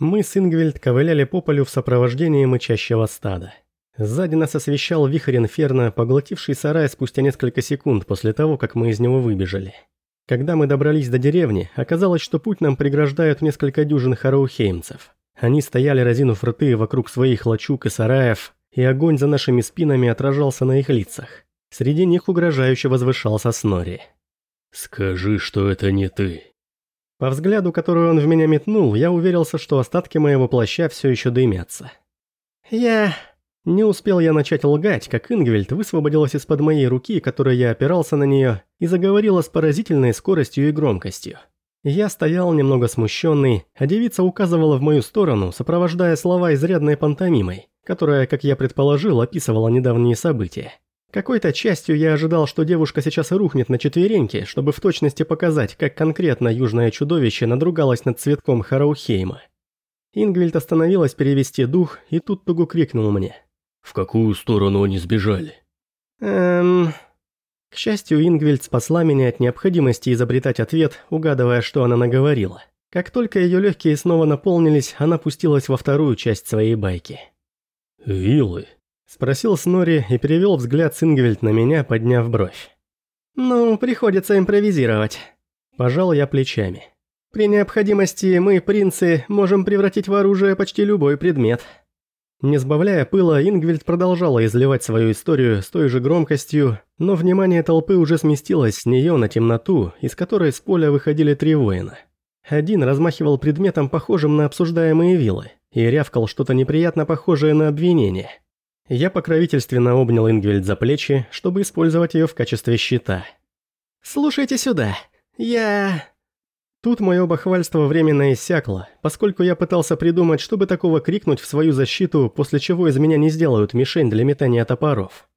Мы с Ингвельд ковыляли по полю в сопровождении мычащего стада. Сзади нас освещал вихрь инферно, поглотивший сарай спустя несколько секунд после того, как мы из него выбежали. Когда мы добрались до деревни, оказалось, что путь нам преграждают несколько дюжин хараухеймцев. Они стояли, разинув рты вокруг своих лачуг и сараев, и огонь за нашими спинами отражался на их лицах. Среди них угрожающе возвышался Снори. «Скажи, что это не ты». По взгляду, который он в меня метнул, я уверился, что остатки моего плаща все еще дымятся. «Я...» Не успел я начать лгать, как Ингвельд высвободилась из-под моей руки, которой я опирался на нее, и заговорила с поразительной скоростью и громкостью. Я стоял немного смущенный, а девица указывала в мою сторону, сопровождая слова изрядной пантомимой, которая, как я предположил, описывала недавние события. Какой-то частью я ожидал, что девушка сейчас рухнет на четвереньки, чтобы в точности показать, как конкретно южное чудовище надругалось над цветком Хараухейма. Ингвильд остановилась перевести дух, и тут Тугу крикнул мне. «В какую сторону они сбежали?» «Эм...» К счастью, Ингвильд спасла меня от необходимости изобретать ответ, угадывая, что она наговорила. Как только ее легкие снова наполнились, она пустилась во вторую часть своей байки. «Вилы», Спросил Снори и перевел взгляд Сингвельд на меня, подняв бровь. «Ну, приходится импровизировать». Пожал я плечами. «При необходимости мы, принцы, можем превратить в оружие почти любой предмет». Не сбавляя пыла, Ингвельд продолжала изливать свою историю с той же громкостью, но внимание толпы уже сместилось с нее на темноту, из которой с поля выходили три воина. Один размахивал предметом, похожим на обсуждаемые вилы, и рявкал что-то неприятно похожее на обвинение – я покровительственно обнял Ингвельд за плечи, чтобы использовать ее в качестве щита. «Слушайте сюда, я...» Тут мое бахвальство временно иссякло, поскольку я пытался придумать, чтобы такого крикнуть в свою защиту, после чего из меня не сделают мишень для метания топоров.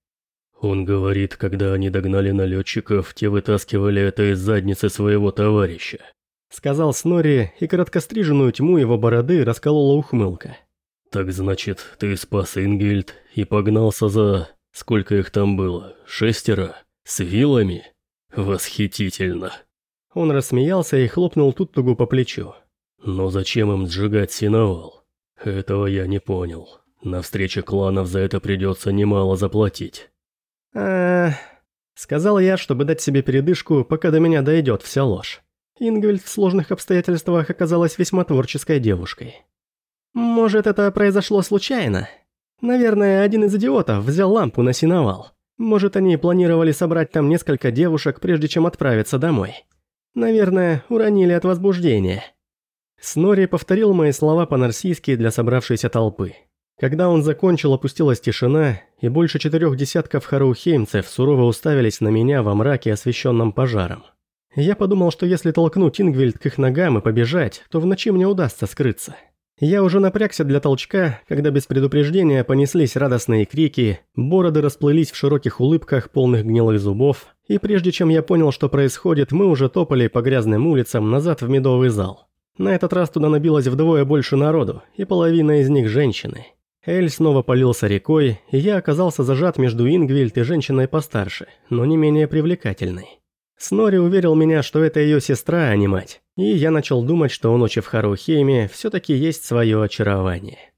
Он говорит, когда они догнали налетчиков, те вытаскивали это из задницы своего товарища. Сказал Снори, и короткостриженную тьму его бороды расколола ухмылка. «Так значит, ты спас Ингельд и погнался за... Сколько их там было? Шестеро? С вилами? Восхитительно!» Он рассмеялся и хлопнул Туттугу по плечу. «Но зачем им сжигать синовал? Этого я не понял. На встрече кланов за это придется немало заплатить». а Сказал я, чтобы дать себе передышку, пока до меня дойдет вся ложь. Ингвельд в сложных обстоятельствах оказалась весьма творческой девушкой. Может, это произошло случайно? Наверное, один из идиотов взял лампу на синовал. Может, они планировали собрать там несколько девушек, прежде чем отправиться домой. Наверное, уронили от возбуждения. Снори повторил мои слова по-нарсийски для собравшейся толпы. Когда он закончил, опустилась тишина, и больше четырех десятков хараухеймцев сурово уставились на меня во мраке, освещенном пожаром. Я подумал, что если толкнуть Ингвильд к их ногам и побежать, то в ночи мне удастся скрыться. Я уже напрягся для толчка, когда без предупреждения понеслись радостные крики, бороды расплылись в широких улыбках, полных гнилых зубов, и прежде чем я понял, что происходит, мы уже топали по грязным улицам назад в медовый зал. На этот раз туда набилось вдвое больше народу, и половина из них женщины. Эль снова полился рекой, и я оказался зажат между Ингвильд и женщиной постарше, но не менее привлекательной. Снори уверил меня, что это ее сестра, а не мать, и я начал думать, что у ночи в Харухейме все-таки есть свое очарование.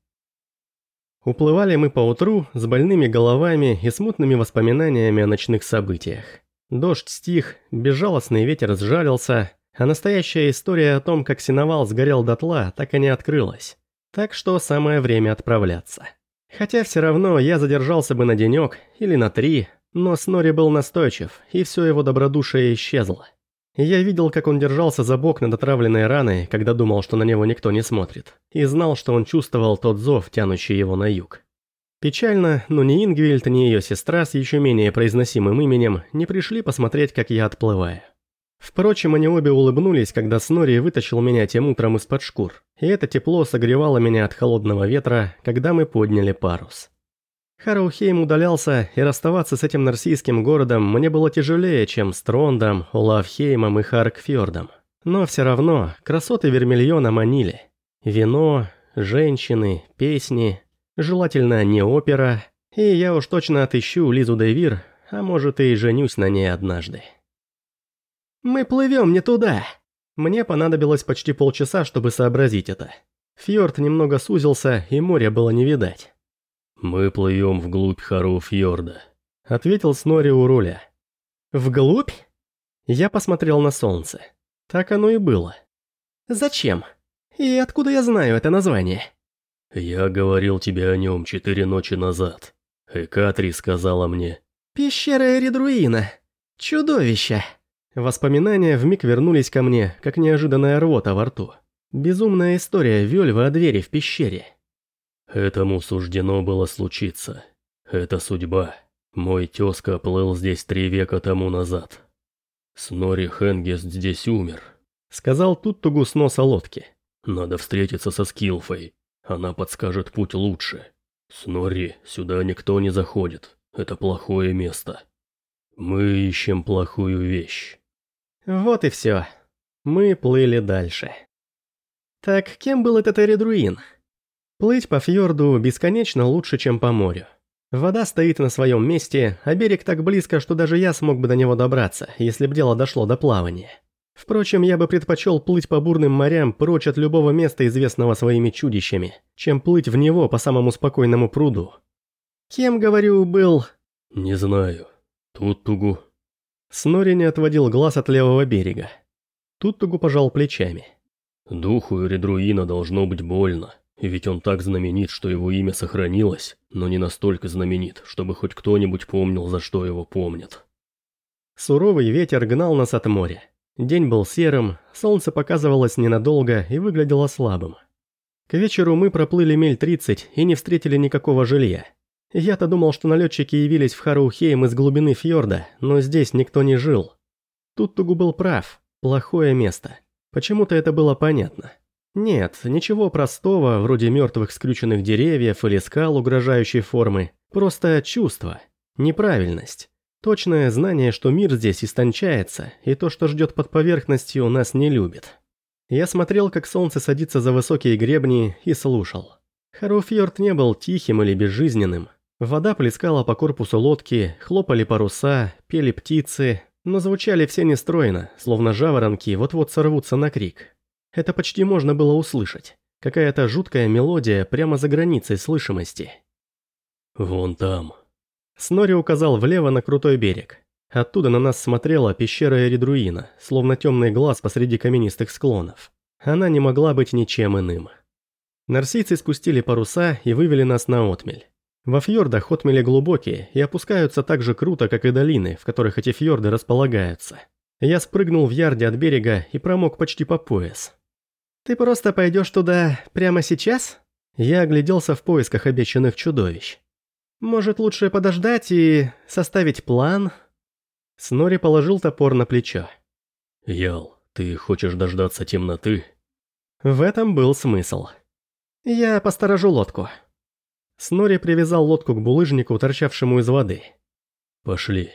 Уплывали мы поутру с больными головами и смутными воспоминаниями о ночных событиях. Дождь стих, безжалостный ветер сжалился, а настоящая история о том, как синовал сгорел дотла, так и не открылась. Так что самое время отправляться. Хотя все равно я задержался бы на денек или на три, но Снори был настойчив, и все его добродушие исчезло. Я видел, как он держался за бок над отравленной раной, когда думал, что на него никто не смотрит, и знал, что он чувствовал тот зов, тянущий его на юг. Печально, но ни Ингвильд, ни ее сестра с еще менее произносимым именем не пришли посмотреть, как я отплываю. Впрочем, они обе улыбнулись, когда Снори вытащил меня тем утром из-под шкур, и это тепло согревало меня от холодного ветра, когда мы подняли парус. Хараухейм удалялся, и расставаться с этим нарсийским городом мне было тяжелее, чем с Трондом, Улавхеймом и Харкфьордом. Но все равно красоты Вермильона манили. Вино, женщины, песни, желательно не опера, и я уж точно отыщу Лизу Девир, а может и женюсь на ней однажды. «Мы плывем не туда!» Мне понадобилось почти полчаса, чтобы сообразить это. Фьорд немного сузился, и моря было не видать. «Мы плывем вглубь Хароу-фьорда», — ответил Снори у руля. «Вглубь?» Я посмотрел на солнце. Так оно и было. «Зачем? И откуда я знаю это название?» «Я говорил тебе о нем четыре ночи назад. Экатри сказала мне». «Пещера Эридруина. Чудовище!» Воспоминания вмиг вернулись ко мне, как неожиданная рвота во рту. Безумная история Вельвы о двери в пещере. Этому суждено было случиться. Это судьба. Мой тезка плыл здесь три века тому назад. Снори Хенгест здесь умер. Сказал Туттугу с носа лодки. Надо встретиться со Скилфой. Она подскажет путь лучше. Снори, сюда никто не заходит. Это плохое место. Мы ищем плохую вещь. Вот и все. Мы плыли дальше. Так кем был этот Эридруин? Плыть по фьорду бесконечно лучше, чем по морю. Вода стоит на своем месте, а берег так близко, что даже я смог бы до него добраться, если б дело дошло до плавания. Впрочем, я бы предпочел плыть по бурным морям прочь от любого места, известного своими чудищами, чем плыть в него по самому спокойному пруду. Кем, говорю, был... Не знаю. Туттугу. Снори не отводил глаз от левого берега. Туттугу пожал плечами. Духу Эридруина должно быть больно, ведь он так знаменит, что его имя сохранилось, но не настолько знаменит, чтобы хоть кто-нибудь помнил, за что его помнят. Суровый ветер гнал нас от моря. День был серым, солнце показывалось ненадолго и выглядело слабым. К вечеру мы проплыли миль 30 и не встретили никакого жилья. Я-то думал, что налетчики явились в Хараухейм из глубины фьорда, но здесь никто не жил. Тут Тугу был прав. Плохое место. Почему-то это было понятно. Нет, ничего простого, вроде мертвых скрюченных деревьев или скал угрожающей формы. Просто чувство. Неправильность. Точное знание, что мир здесь истончается, и то, что ждет под поверхностью, нас не любит. Я смотрел, как солнце садится за высокие гребни, и слушал. Харуфьорд не был тихим или безжизненным. Вода плескала по корпусу лодки, хлопали паруса, пели птицы, но звучали все нестройно, словно жаворонки вот-вот сорвутся на крик. Это почти можно было услышать. Какая-то жуткая мелодия прямо за границей слышимости. «Вон там». Снори указал влево на крутой берег. Оттуда на нас смотрела пещера Эридруина, словно темный глаз посреди каменистых склонов. Она не могла быть ничем иным. Нарсийцы спустили паруса и вывели нас на отмель. Во фьордах отмели глубокие и опускаются так же круто, как и долины, в которых эти фьорды располагаются. Я спрыгнул в ярде от берега и промок почти по пояс. «Ты просто пойдешь туда прямо сейчас?» Я огляделся в поисках обещанных чудовищ. «Может, лучше подождать и составить план?» Снори положил топор на плечо. «Ял, ты хочешь дождаться темноты?» В этом был смысл. «Я посторожу лодку». Снори привязал лодку к булыжнику, торчавшему из воды. «Пошли».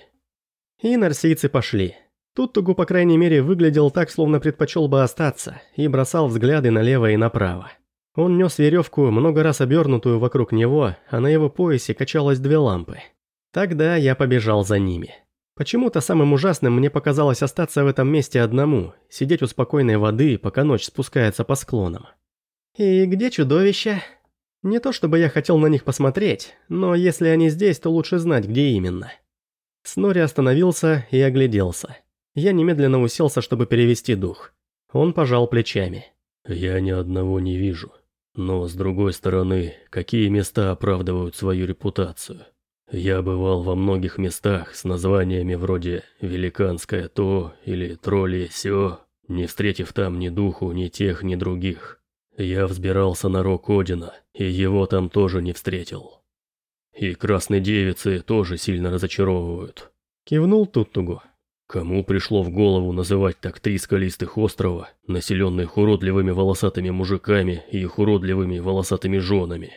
И нарсийцы пошли. Тут Тугу, по крайней мере, выглядел так, словно предпочел бы остаться, и бросал взгляды налево и направо. Он нес веревку, много раз обернутую вокруг него, а на его поясе качалось две лампы. Тогда я побежал за ними. Почему-то самым ужасным мне показалось остаться в этом месте одному, сидеть у спокойной воды, пока ночь спускается по склонам. «И где чудовища?» Не то чтобы я хотел на них посмотреть, но если они здесь, то лучше знать, где именно. Снори остановился и огляделся. Я немедленно уселся, чтобы перевести дух. Он пожал плечами. «Я ни одного не вижу. Но, с другой стороны, какие места оправдывают свою репутацию? Я бывал во многих местах с названиями вроде «Великанское то» или «Тролли сё», не встретив там ни духу, ни тех, ни других. Я взбирался на рог Одина, и его там тоже не встретил. И красные девицы тоже сильно разочаровывают. Кивнул Туттугу. Кому пришло в голову называть так три скалистых острова, населенных уродливыми волосатыми мужиками и их уродливыми волосатыми женами?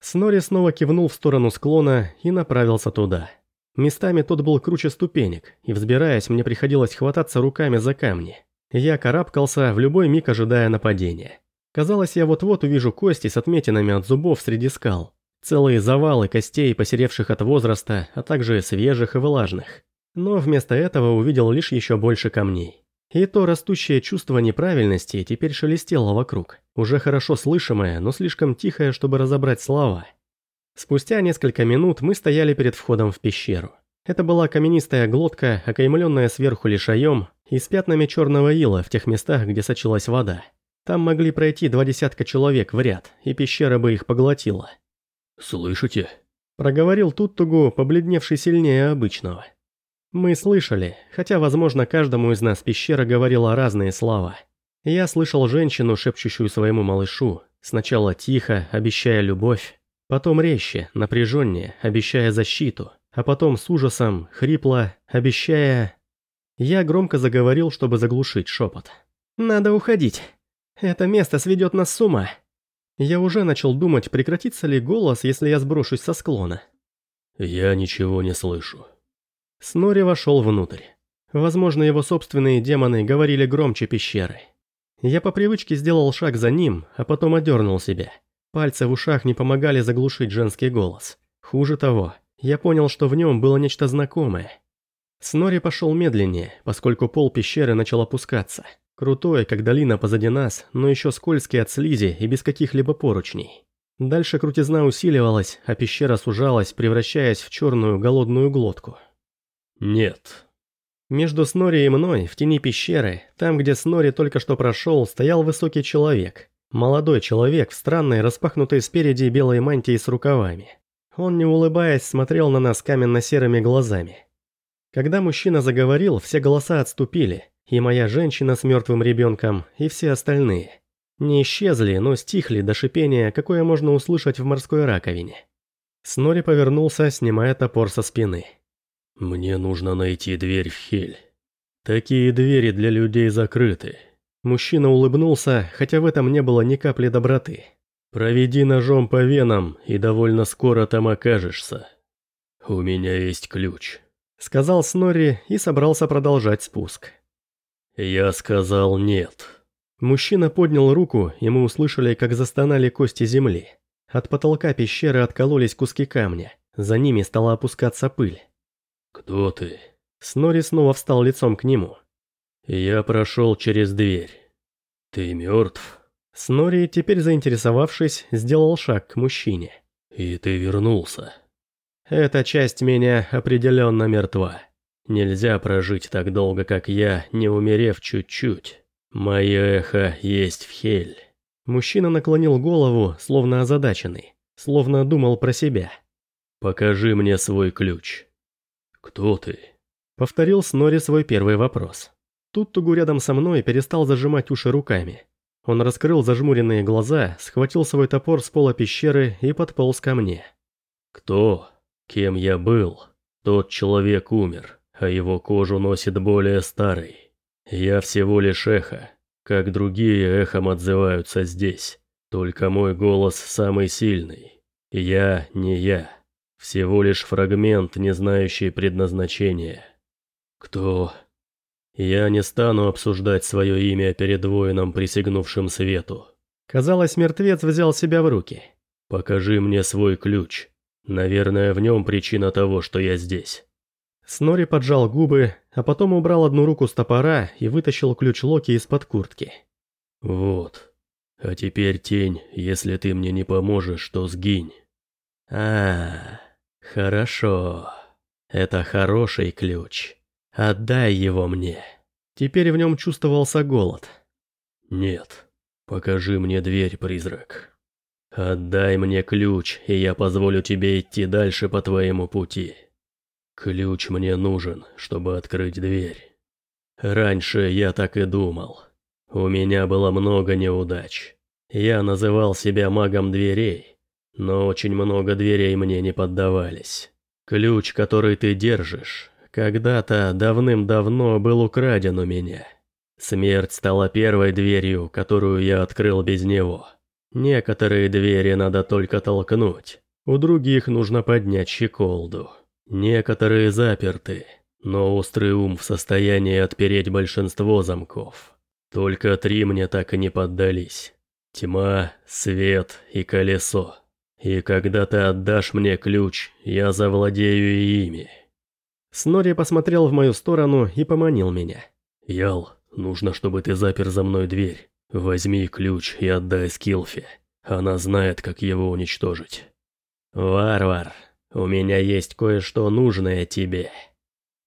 Снори снова кивнул в сторону склона и направился туда. Местами тот был круче ступенек, и взбираясь, мне приходилось хвататься руками за камни. Я карабкался, в любой миг ожидая нападения. Казалось, я вот-вот увижу кости с отметинами от зубов среди скал. Целые завалы костей, посеревших от возраста, а также свежих и влажных. Но вместо этого увидел лишь еще больше камней. И то растущее чувство неправильности теперь шелестело вокруг, уже хорошо слышимое, но слишком тихое, чтобы разобрать слова. Спустя несколько минут мы стояли перед входом в пещеру. Это была каменистая глотка, окаймленная сверху лишаем и с пятнами черного ила в тех местах, где сочилась вода. Там могли пройти два десятка человек в ряд, и пещера бы их поглотила. «Слышите?» – проговорил Туттугу, побледневший сильнее обычного. Мы слышали, хотя, возможно, каждому из нас пещера говорила разные слова. Я слышал женщину, шепчущую своему малышу, сначала тихо, обещая любовь, потом резче, напряженнее, обещая защиту, а потом с ужасом, хрипло, обещая... Я громко заговорил, чтобы заглушить шепот. «Надо уходить. Это место сведет нас с ума». Я уже начал думать, прекратится ли голос, если я сброшусь со склона. «Я ничего не слышу». Снори вошел внутрь. Возможно, его собственные демоны говорили громче пещеры. Я по привычке сделал шаг за ним, а потом одернул себя. Пальцы в ушах не помогали заглушить женский голос. Хуже того, я понял, что в нем было нечто знакомое. Снори пошел медленнее, поскольку пол пещеры начал опускаться. Крутой, как долина позади нас, но еще скользкий от слизи и без каких-либо поручней. Дальше крутизна усиливалась, а пещера сужалась, превращаясь в черную голодную глотку. «Нет». Между Снори и мной, в тени пещеры, там, где Снори только что прошел, стоял высокий человек. Молодой человек в странной, распахнутой спереди белой мантии с рукавами. Он, не улыбаясь, смотрел на нас каменно-серыми глазами. Когда мужчина заговорил, все голоса отступили, и моя женщина с мертвым ребенком, и все остальные. Не исчезли, но стихли до шипения, какое можно услышать в морской раковине. Снори повернулся, снимая топор со спины. «Мне нужно найти дверь в Хель. Такие двери для людей закрыты». Мужчина улыбнулся, хотя в этом не было ни капли доброты. Проведи ножом по венам, и довольно скоро там окажешься. У меня есть ключ», — сказал Снорри и собрался продолжать спуск. «Я сказал нет». Мужчина поднял руку, и мы услышали, как застонали кости земли. От потолка пещеры откололись куски камня. За ними стала опускаться пыль. «Кто ты?» Снори снова встал лицом к нему. «Я прошел через дверь. Ты мертв?» Снори, теперь заинтересовавшись, сделал шаг к мужчине. «И ты вернулся?» «Эта часть меня определенно мертва. Нельзя прожить так долго, как я, не умерев чуть-чуть. Мое эхо есть в Хель». Мужчина наклонил голову, словно озадаченный, словно думал про себя. «Покажи мне свой ключ». «Кто ты?» Повторил Снори свой первый вопрос. Тут Тугу рядом со мной перестал зажимать уши руками. Он раскрыл зажмуренные глаза, схватил свой топор с пола пещеры и подполз ко мне. «Кто? Кем я был? Тот человек умер, а его кожу носит более старый. Я всего лишь эхо, как другие эхом отзываются здесь. Только мой голос самый сильный. Я не я. Всего лишь фрагмент, не знающий предназначения. Кто я не стану обсуждать свое имя перед воином, присягнувшим свету. Казалось, мертвец взял себя в руки. Покажи мне свой ключ. Наверное, в нем причина того, что я здесь. Снори поджал губы, а потом убрал одну руку с топора и вытащил ключ Локи из-под куртки. Вот. А теперь, тень, если ты мне не поможешь, то сгинь. А, хорошо. Это хороший ключ. Отдай его мне. Теперь в нем чувствовался голод. Нет. Покажи мне дверь, призрак. Отдай мне ключ, и я позволю тебе идти дальше по твоему пути. Ключ мне нужен, чтобы открыть дверь. Раньше я так и думал. У меня было много неудач. Я называл себя магом дверей, но очень много дверей мне не поддавались. Ключ, который ты держишь, когда-то давным-давно был украден у меня. Смерть стала первой дверью, которую я открыл без него. Некоторые двери надо только толкнуть, у других нужно поднять щеколду. Некоторые заперты, но острый ум в состоянии отпереть большинство замков. Только три мне так и не поддались. Тьма, свет и колесо. И когда ты отдашь мне ключ, я завладею и ими. Снори посмотрел в мою сторону и поманил меня. «Ял, Нужно, чтобы ты запер за мной дверь. Возьми ключ и отдай Скилфи. Она знает, как его уничтожить. Варвар, у меня есть кое-что нужное тебе.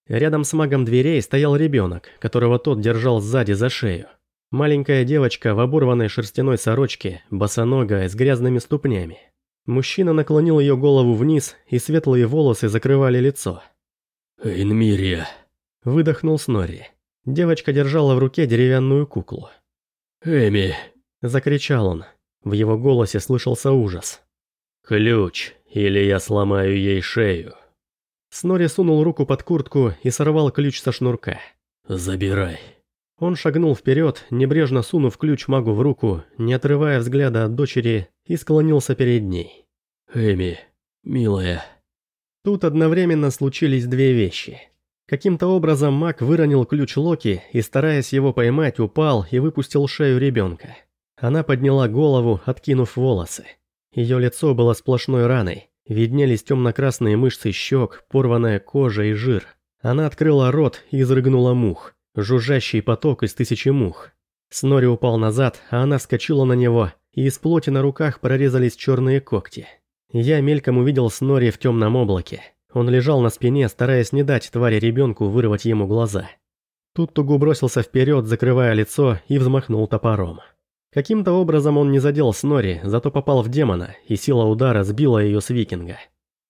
Рядом с магом дверей стоял ребенок, которого тот держал сзади за шею. Маленькая девочка в оборванной шерстяной сорочке, босоногая, с грязными ступнями. Мужчина наклонил ее голову вниз, и светлые волосы закрывали лицо. «Эйнмирия!» – выдохнул Снорри. Девочка держала в руке деревянную куклу. «Эми!» – закричал он. В его голосе слышался ужас. «Ключ, или я сломаю ей шею». Снори сунул руку под куртку и сорвал ключ со шнурка. «Забирай». Он шагнул вперед, небрежно сунув ключ магу в руку, не отрывая взгляда от дочери, и склонился перед ней. «Эми, милая». Тут одновременно случились две вещи. Каким-то образом маг выронил ключ Локи и, стараясь его поймать, упал и выпустил шею ребенка. Она подняла голову, откинув волосы. Ее лицо было сплошной раной. Виднелись темно-красные мышцы щек, порванная кожа и жир. Она открыла рот и изрыгнула мух. Жужжащий поток из тысячи мух. Снори упал назад, а она вскочила на него, и из плоти на руках прорезались черные когти. Я мельком увидел Снори в темном облаке. Он лежал на спине, стараясь не дать твари ребенку вырвать ему глаза. Тут Тугу бросился вперед, закрывая лицо, и взмахнул топором. Каким-то образом он не задел Снори, зато попал в демона, и сила удара сбила ее с викинга.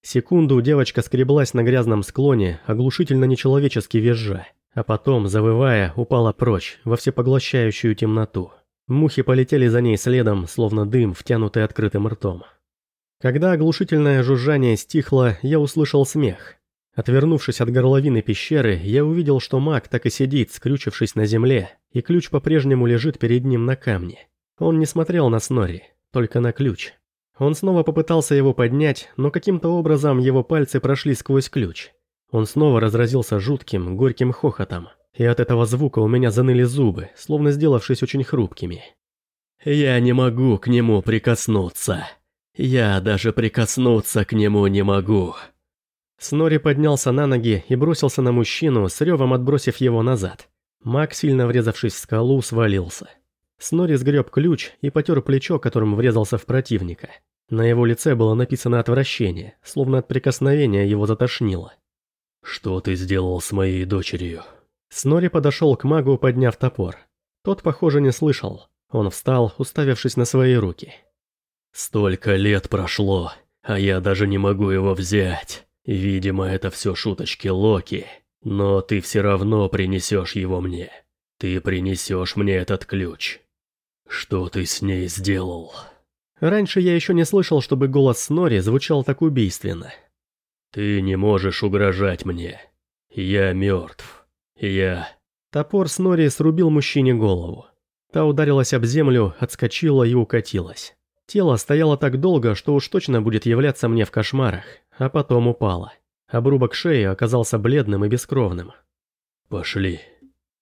Секунду девочка скреблась на грязном склоне, оглушительно нечеловечески визжа, а потом, завывая, упала прочь, во всепоглощающую темноту. Мухи полетели за ней следом, словно дым, втянутый открытым ртом. Когда оглушительное жужжание стихло, я услышал смех. Отвернувшись от горловины пещеры, я увидел, что маг так и сидит, скрючившись на земле, и ключ по-прежнему лежит перед ним на камне. Он не смотрел на Снори, только на ключ. Он снова попытался его поднять, но каким-то образом его пальцы прошли сквозь ключ. Он снова разразился жутким, горьким хохотом, и от этого звука у меня заныли зубы, словно сделавшись очень хрупкими. «Я не могу к нему прикоснуться. Я даже прикоснуться к нему не могу». Снори поднялся на ноги и бросился на мужчину, с ревом отбросив его назад. Маг, сильно врезавшись в скалу, свалился. Снори сгреб ключ и потер плечо, которым врезался в противника. На его лице было написано отвращение, словно от прикосновения его затошнило. «Что ты сделал с моей дочерью?» Снори подошел к магу, подняв топор. Тот, похоже, не слышал. Он встал, уставившись на свои руки. «Столько лет прошло, а я даже не могу его взять. Видимо, это все шуточки Локи, но ты все равно принесешь его мне. Ты принесешь мне этот ключ. Что ты с ней сделал? Раньше я еще не слышал, чтобы голос Снори звучал так убийственно. Ты не можешь угрожать мне. Я мертв. Я... Топор Снори срубил мужчине голову. Та ударилась об землю, отскочила и укатилась. Тело стояло так долго, что уж точно будет являться мне в кошмарах, а потом упало. Обрубок шеи оказался бледным и бескровным. «Пошли»,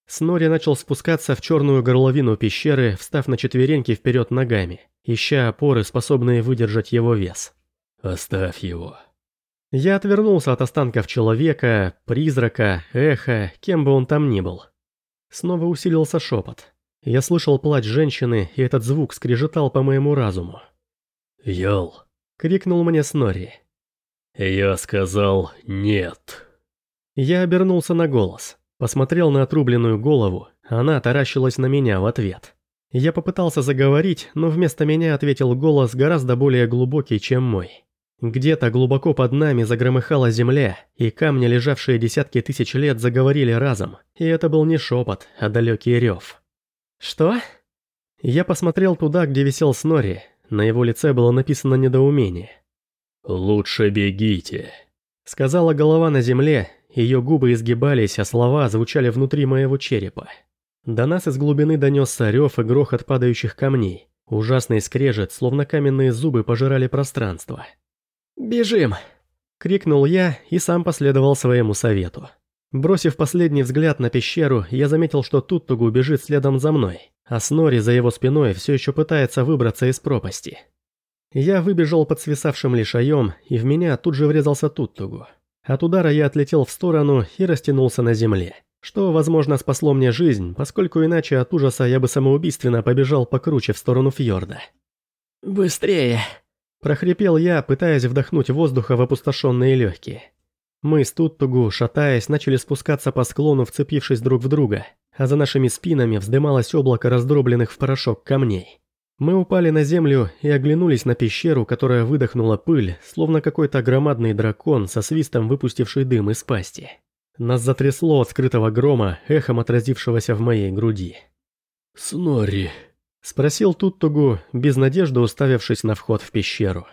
Снори начал спускаться в черную горловину пещеры, встав на четвереньки вперед ногами, ища опоры, способные выдержать его вес. «Оставь его». Я отвернулся от останков человека, призрака, эха, кем бы он там ни был. Снова усилился шепот. Я слышал плач женщины, и этот звук скрежетал по моему разуму. «Ял!» — крикнул мне Снори. «Я сказал нет». Я обернулся на голос. Посмотрел на отрубленную голову, она таращилась на меня в ответ. Я попытался заговорить, но вместо меня ответил голос гораздо более глубокий, чем мой. Где-то глубоко под нами загромыхала земля, и камни, лежавшие десятки тысяч лет, заговорили разом, и это был не шепот, а далекий рев. «Что?» Я посмотрел туда, где висел Снори, на его лице было написано недоумение. «Лучше бегите», — сказала голова на земле, ее губы изгибались, а слова звучали внутри моего черепа. До нас из глубины донесся рев и грохот падающих камней. Ужасный скрежет, словно каменные зубы пожирали пространство. «Бежим!» — крикнул я и сам последовал своему совету. Бросив последний взгляд на пещеру, я заметил, что Туттугу бежит следом за мной, а Снори за его спиной все еще пытается выбраться из пропасти. Я выбежал под свисавшим лишаем, и в меня тут же врезался Туттугу. От удара я отлетел в сторону и растянулся на земле. Что, возможно, спасло мне жизнь, поскольку иначе от ужаса я бы самоубийственно побежал покруче в сторону фьорда. «Быстрее!» – прохрипел я, пытаясь вдохнуть воздуха в опустошенные легкие. Мы с Туттугу, шатаясь, начали спускаться по склону, вцепившись друг в друга, а за нашими спинами вздымалось облако раздробленных в порошок камней. Мы упали на землю и оглянулись на пещеру, которая выдохнула пыль, словно какой-то громадный дракон со свистом выпустивший дым из пасти. Нас затрясло от скрытого грома, эхом отразившегося в моей груди. «Снори», — спросил Туттугу, без надежды уставившись на вход в пещеру.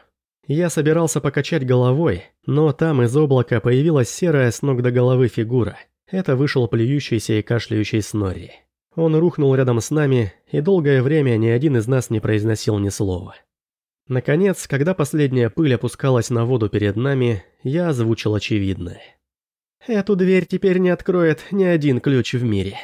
Я собирался покачать головой, но там из облака появилась серая с ног до головы фигура. Это вышел плюющийся и кашляющий Снори. Он рухнул рядом с нами, и долгое время ни один из нас не произносил ни слова. Наконец, когда последняя пыль опускалась на воду перед нами, я озвучил очевидное. «Эту дверь теперь не откроет ни один ключ в мире».